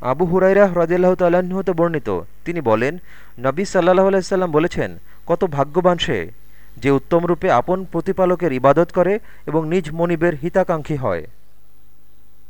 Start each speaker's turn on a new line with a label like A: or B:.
A: আবু হুরাইরা হ্রদিল্লাহ তাল্লাহতে বর্ণিত। তিনি বলেন, নবী সাল্লাহ আলাইসাল্লাম বলেছেন, কত ভাগ্যবান সে যে উত্তমরূপে আপন প্রতিপালকের ইবাদত করে এবং নিজ মনিবের হিতাকাঙ্ক্ষী হয়।